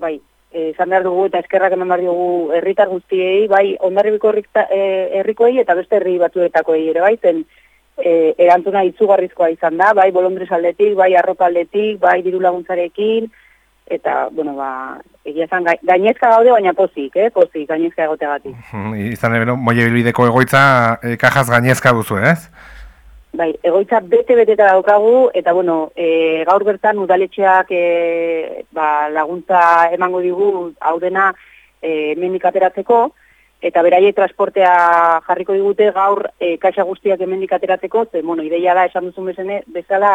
bai, izan behar dugu eta eskerrak eman behar dugu herritar guztiei, bai, ondarribiko herrikoei eta beste herri batuetakoei ere bai, zen e, erantuna itzugarrizkoa izan da, bai, bolondrez aldetik, bai, arropa aldetik, bai, diru laguntzarekin, eta, bueno, ba, egia zan, gainezka gaude, baina pozik, eh, pozik, gainezka egoteagatik. Izan ebeno, moie bilbideko egoitza, e, kajaz gainezka duzu, ez? Bai, egoitza bete-bete daukagu, eta, bueno, e, gaur bertan udaletxeak e, ba, laguntza emango digu, hau dena, e, mendik ateratzeko, eta beraiei transportea jarriko digute gaur e, kaxa guztiak hemendik ateratzeko, ze, bueno, ideia da, esan duzun bezene, bezala,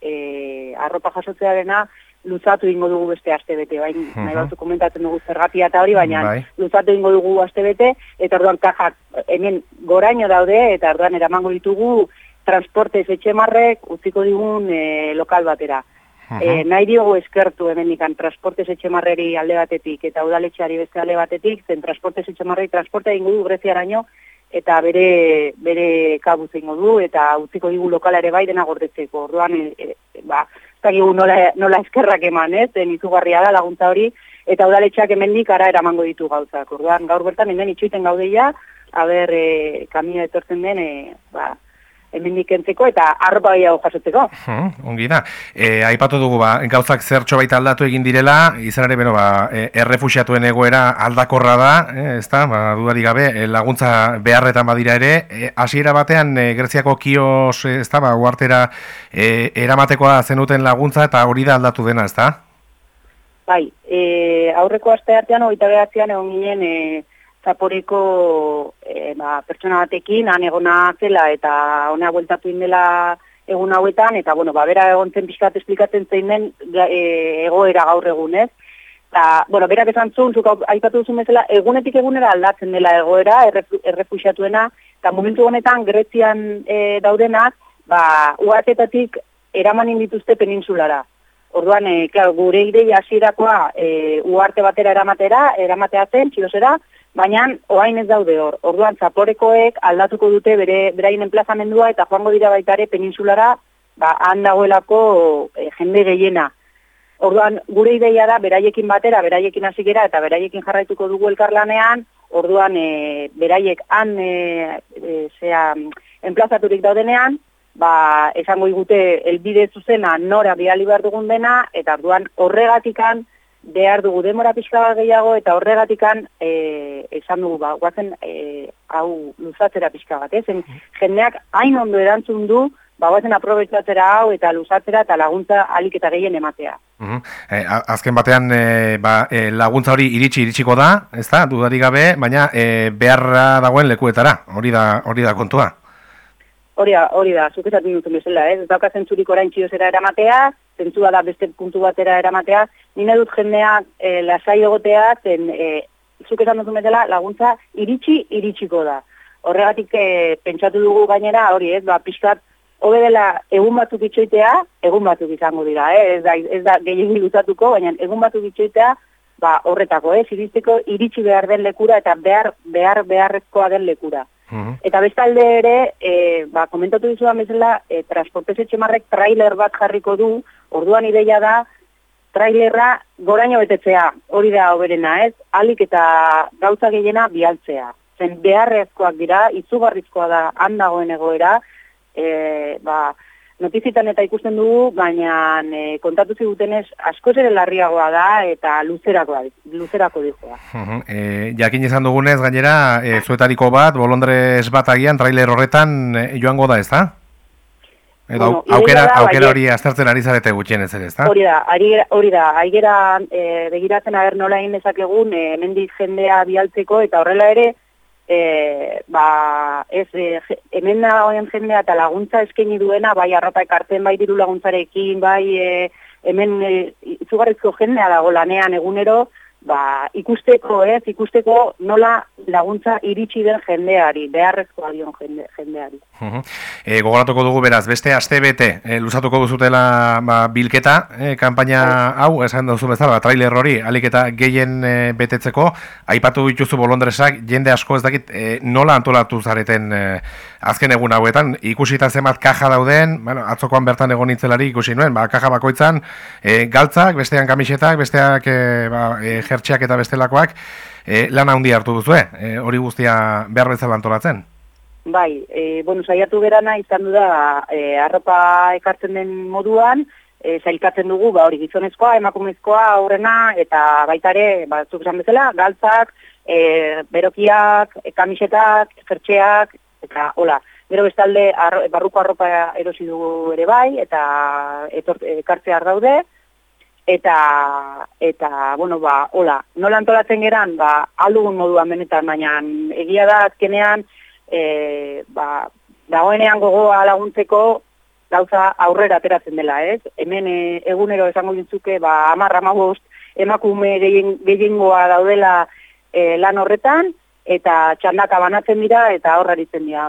e, arropa jasotzearena, luzatu ingo dugu beste aste bete, bai, uh -huh. nahi batzu komentatzen dugu zergatia eta hori, baina bai. luzatu ingo dugu aste bete, eta orduan kajak hemen goraino daude, eta orduan eramango ditugu transporte etxemarrek utziko digun e, lokal batera. Uh -huh. e, nahi diogu eskertu hemen ikan transporte etxemarreri alde batetik, eta udaletxeari beste alde batetik, zen transporte etxemarreri transporte ingo du greziaraino, eta bere bere kabuz ingo du, eta utziko digu lokala ere bai dena gordetzeko. Orduan, e, e, ba, zagigu nola, nola eskerrak eman, ez, den izugarria da laguntza hori, eta udaletxeak hemendik ara eramango ditu gauzak. Orduan, gaur bertan, hemen itxuiten gaudeia, haber, e, kamio etortzen den, e, ba, hemendik entzeko eta gehiago jasotzeko. Hmm, ongi da. E, aipatu dugu ba, gauzak zertxo baita aldatu egin direla, izan ere, beno, ba, e, errefusiatuen egoera aldakorra da, e, ez da, ba, dudari gabe, e, laguntza beharretan badira ere, e, hasiera batean, e, Greziako kios, ez da, ba, uartera e, eramatekoa zenuten laguntza eta hori da aldatu dena, ez da? Bai, e, aurreko aste artean, oita behatzean, egon ginen, e, zaporeko e, ba, pertsona batekin, han egona zela eta hona bueltatu indela egun hauetan, eta bueno, ba, bera egon zen pixkat esplikatzen zein den e, egoera gaur egunez. Eta, bueno, berak esan zuen, zuk aipatu duzun bezala, egunetik egunera aldatzen dela egoera, errefusiatuena, eta momentu honetan Grezian e, daudenak, ba, uartetatik eraman indituzte peninsulara. Orduan, e, klar, gure ideia hasierakoa e, uarte batera eramatera, eramatea zen, txilosera, baina oain ez daude hor. Orduan zaporekoek aldatuko dute bere beraien enplazamendua eta joango dira baita ere peninsulara, ba han dagoelako e, jende gehiena. Orduan gure ideia da beraiekin batera, beraiekin hasi gera eta beraiekin jarraituko dugu elkarlanean, orduan e, beraiek han e, e, enplazaturik daudenean, ba esango digute elbide zuzena nora bidali behar dugun dena eta orduan horregatikan behar dugu demora pixka bat gehiago eta horregatikan e, esan dugu ba, guazen e, hau luzatzera pixka bat, ez? jendeak hain ondo erantzun du, ba, guazen aprobetsatzera hau eta luzatzera eta laguntza alik eta gehien ematea. E, azken batean e, ba, e, laguntza hori iritsi iritsiko da, ez da, dudari gabe, baina e, beharra dagoen lekuetara, hori da, hori da kontua. Hori da, hori da, zuk esaten dut bezala, ez? Ez dauka zentzurik orain txiozera eramatea, zentzua da beste puntu batera eramatea, nina dut jendeak e, lasai egotea, zen, e, zuk esan dut bezala, laguntza iritsi, iritsiko da. Horregatik e, pentsatu dugu gainera, hori ez, ba, pixkat, hobe dela egun batzuk itxoitea, egun batzuk izango dira, eh? ez da, ez da gehiagin luzatuko, baina egun batzuk itxoitea, ba, horretako, eh? iristeko iritsi behar den lekura eta behar, behar beharrezkoa den lekura. Eta bestalde ere, e, ba, komentatu dizudan bezala, e, transportez etxemarrek trailer bat jarriko du, orduan ideia da, trailerra goraino betetzea, hori da oberena ez, alik eta gauza gehiena bialtzea. Zen beharrezkoak dira, izugarrizkoa da handagoen egoera, e, ba, notizitan eta ikusten dugu, baina e, kontatu zigutenez asko ere larriagoa da eta luzerakoa, luzerako dikoa. e, jakin izan dugunez, gainera, e, zuetariko bat, bolondrez bat agian, trailer horretan e, joango da ez da? Edo bueno, aukera, da, aukera hori aztertzen ari zarete gutxien ez ere, ez da? Hori da, hori da, aigera e, begiratzen ager nola egin dezakegun, e, mendik jendea bialtzeko eta horrela ere, e, ba, ez, e, hemen dagoen jendea eta laguntza eskaini duena, bai arropa ekartzen, bai diru laguntzarekin, bai e, hemen e, izugarrizko jendea dago lanean egunero, ba, ikusteko, ez, ikusteko nola laguntza iritsi den jendeari, beharrezkoa dion jende, jendeari. E, gogoratuko dugu beraz, beste aste bete, e, luzatuko duzutela ba, bilketa, e, kampaina hau, esan duzu bezala, ba, trailer hori, aliketa gehien e, betetzeko, aipatu dituzu bolondresak, jende asko ez dakit, e, nola antolatu zareten e, azken egun hauetan, ikusita zemat kaja dauden, bueno, atzokoan bertan egon nintzelari ikusi nuen, ba, kaja bakoitzan, e, galtzak, bestean kamisetak, besteak e, ba, e, jertxeak eta bestelakoak, e, lan handi hartu duzu, e, hori guztia behar bezala antolatzen? Bai, e, bueno, saiatu gerana izan du da e, arropa ekartzen den moduan, e, zailkatzen dugu, ba, hori gizonezkoa, emakumezkoa, aurrena, eta baitare, ba, zuk esan bezala, galtzak, e, berokiak, e, kamisetak, fertxeak, eta hola, gero bestalde arro, barruko arropa erosi dugu ere bai, eta ekartzea daude, eta, eta, bueno, ba, hola, nola antolatzen geran, ba, aldugun moduan benetan, baina egia da, azkenean, e, ba, dagoenean gogoa laguntzeko gauza aurrera ateratzen dela, ez? Hemen e, egunero esango ditzuke, ba, amarra magost, emakume gehiengoa daudela e, lan horretan, eta txandaka banatzen dira, eta horra ditzen dira.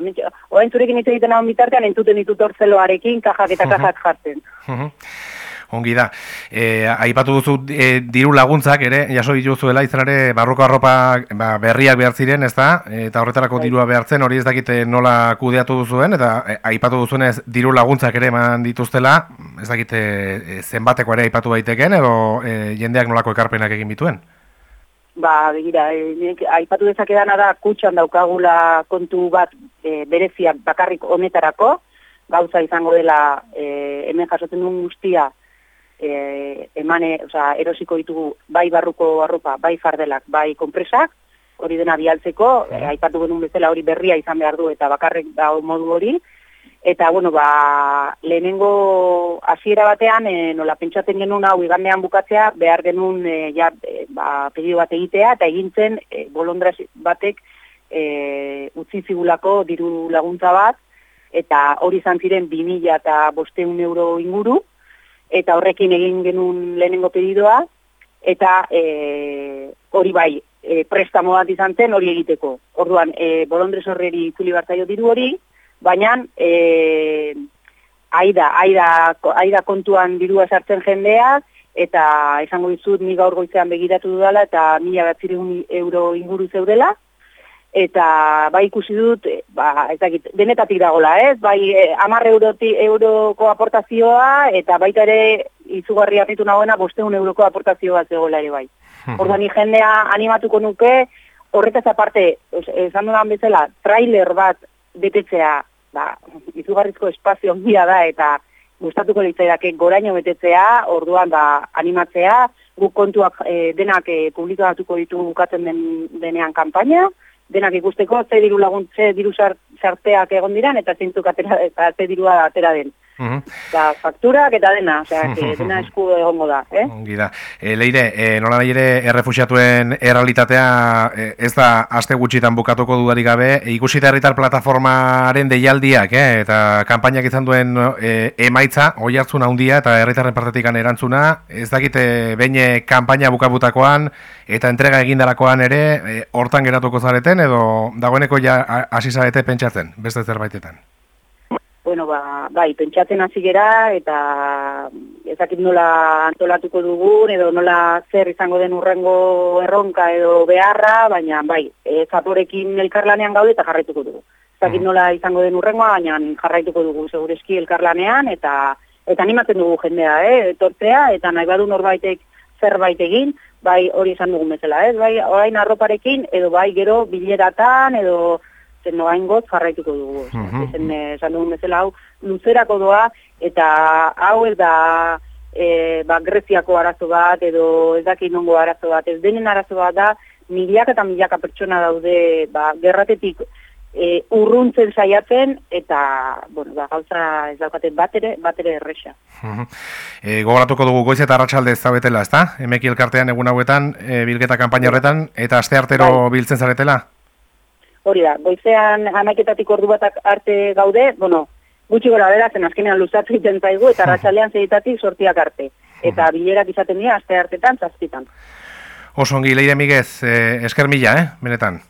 Oain zurekin hitz egiten hau bitartean, entuten ditut orzeloarekin, kajak eta kajak jartzen. Ongi da. E, aipatu duzu e, diru laguntzak ere, jaso dituzuela izanare barruko arropa ba, berriak behar ziren, ez da? Eta horretarako bai. dirua behartzen, hori ez dakite nola kudeatu duzuen, eta e, aipatu duzuenez diru laguntzak ere eman dituztela, ez dakite e, zenbateko ere aipatu daiteken, edo e, jendeak nolako ekarpenak egin bituen? Ba, begira, e, aipatu dezakedana da kutxan daukagula kontu bat e, berezia bakarrik honetarako, gauza izango dela e, hemen jasotzen duen guztia, e, emane, oza, erosiko ditugu bai barruko arropa, bai fardelak, bai konpresak, hori dena bialtzeko, e, aipatu genuen bezala hori berria izan behar du eta bakarrik da modu hori, eta bueno, ba, lehenengo hasiera batean, e, nola pentsatzen genuen hau igandean bukatzea, behar genuen e, ja, e, ba, pedio bat egitea, eta egintzen e, bolondraz batek e, utzi zigulako diru laguntza bat, eta hori izan ziren 2000 eta bosteun euro inguru, eta horrekin egin genuen lehenengo pedidoa, eta e, hori bai, e, prestamo bat izan zen hori egiteko. Orduan, e, bolondrez horreri itzuli bartaio diru hori, baina e, aida, aida, aida kontuan dirua sartzen jendea, eta esango dizut ni gaur goizean begiratu dudala, eta mila bat euro inguru zeudela, eta bai ikusi dut, eh, ba, ez dakit, denetatik dagola, ez? Bai, e, eh, amarre euroko aportazioa, eta baita ere, izugarri hartitu nagoena, bosteun euroko aportazioa zegoela ere bai. Orduan, jendea animatuko nuke, horretaz aparte, esan dudan bezala, trailer bat betetzea, ba, izugarrizko espazio ondia da, eta gustatuko litzaidake goraino betetzea, orduan, ba, animatzea, guk kontuak e, denak e, publikatuko ditu bukatzen den, denean kanpaina, denak ikusteko ze diru laguntze diru sarteak egon diran eta zeintzuk atera eta ze dirua atera den. Uh fakturak eta dena, osea, que dena esku egongo da, eh? Ongi da. E, leire, e, nola nahi ere errefusiatuen errealitatea e, ez da aste gutxitan bukatuko dudarik gabe, e, ikusita herritar plataformaren deialdiak, eh? eta kanpainak izan duen e, emaitza, oi hartzuna handia eta herritarren partetik erantzuna, ez dakite behin kanpaina bukabutakoan eta entrega egindarakoan ere, hortan geratuko zareten, edo dagoeneko ja hasi zarete pentsatzen, beste zerbaitetan? Bueno, ba, bai, pentsatzen hasi gera eta ezakit nola antolatuko dugun edo nola zer izango den urrengo erronka edo beharra, baina bai, e, zaporekin elkarlanean gaude eta jarraituko dugu. Ezakit mm. nola izango den urrengoa, baina jarraituko dugu segurezki elkarlanean eta eta animatzen dugu jendea, eh, etortzea eta nahi badu norbaitek zerbait egin, bai hori izan dugun bezala, ez? Bai, orain arroparekin edo bai gero bileratan edo zen noain goz jarraituko dugu. Mm Ezen, esan dugun bezala hau, luzerako doa, eta hau ez da e, ba, greziako arazo bat, edo ez daki nongo arazo bat, ez denen arazo bat da, miliak eta miliaka pertsona daude, ba, gerratetik e, urruntzen saiatzen, eta, bueno, ba, gauza ez daukate batere, batere erresa. E, gogoratuko dugu goiz eta arratsalde ez zabetela, ez da? Emeki elkartean egun hauetan, e, bilketa kampaina horretan, eta aste artero bai. biltzen zaretela? Hori da, goizean amaiketatik ordu batak arte gaude, bueno, gutxi gora bera, zen azkenean luzatu iten zaigu, eta ratxalean zeitatik sortiak arte. Eta bilerak izaten dira, aste artetan, zazpitan. Oso ongi, leire migez, eh, esker mila, eh, benetan.